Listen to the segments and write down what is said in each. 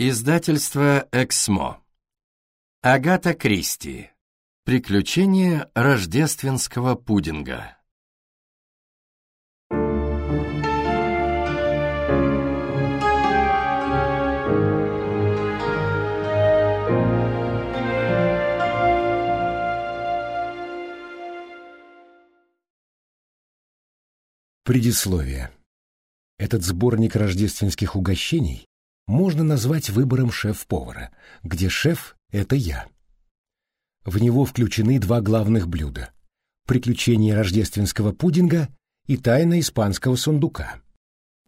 Издательство «Эксмо». Агата Кристи. Приключения рождественского пудинга. Предисловие. Этот сборник рождественских угощений можно назвать выбором шеф-повара, где шеф — это я. В него включены два главных блюда — приключения рождественского пудинга и тайна испанского сундука.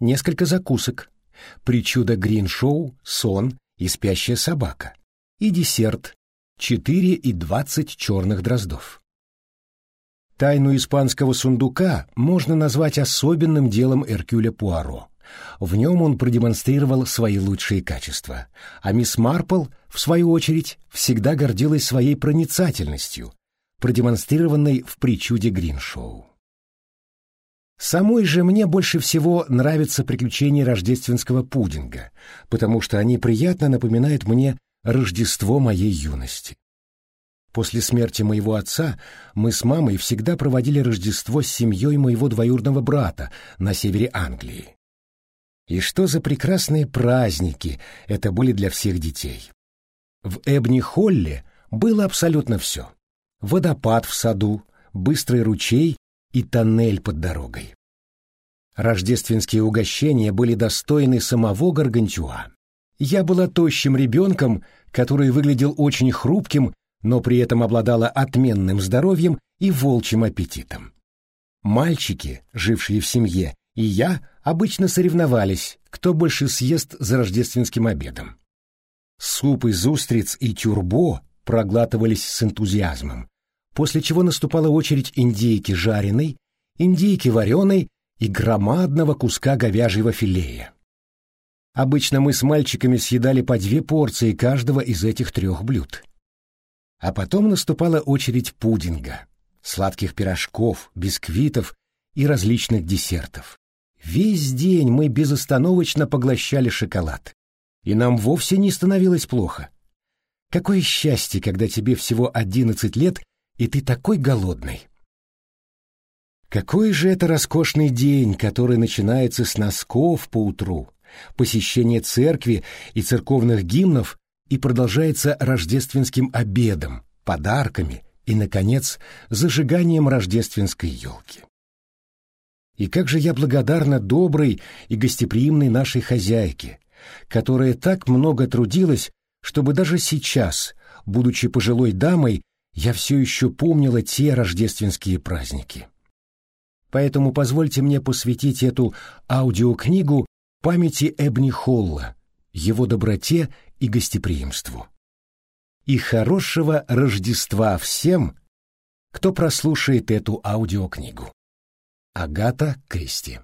Несколько закусок — причуда грин-шоу, сон и спящая собака. И десерт — четыре и двадцать черных дроздов. Тайну испанского сундука можно назвать особенным делом Эркюля Пуаро. В нем он продемонстрировал свои лучшие качества, а мисс Марпл, в свою очередь, всегда гордилась своей проницательностью, продемонстрированной в причуде Гриншоу. Самой же мне больше всего нравятся приключения рождественского пудинга, потому что они приятно напоминают мне Рождество моей юности. После смерти моего отца мы с мамой всегда проводили Рождество с семьей моего двоюродного брата на севере Англии. И что за прекрасные праздники это были для всех детей. В Эбни-Холле было абсолютно все. Водопад в саду, быстрый ручей и тоннель под дорогой. Рождественские угощения были достойны самого Гаргантюа. Я была тощим ребенком, который выглядел очень хрупким, но при этом обладала отменным здоровьем и волчьим аппетитом. Мальчики, жившие в семье, и я обычно соревновались, кто больше съест за рождественским обедом. Суп из устриц и тюрбо проглатывались с энтузиазмом, после чего наступала очередь индейки жареной, индейки вареной и громадного куска говяжьего филея. Обычно мы с мальчиками съедали по две порции каждого из этих трех блюд. А потом наступала очередь пудинга, сладких пирожков, бисквитов и различных десертов. Весь день мы безостановочно поглощали шоколад. И нам вовсе не становилось плохо. Какое счастье, когда тебе всего одиннадцать лет, и ты такой голодный. Какой же это роскошный день, который начинается с носков по утру, посещения церкви и церковных гимнов и продолжается рождественским обедом, подарками и, наконец, зажиганием рождественской елки. И как же я благодарна доброй и гостеприимной нашей хозяйке, которая так много трудилась, чтобы даже сейчас, будучи пожилой дамой, я все еще помнила те рождественские праздники. Поэтому позвольте мне посвятить эту аудиокнигу памяти Эбни Холла, его доброте и гостеприимству. И хорошего Рождества всем, кто прослушает эту аудиокнигу. Агата Кристи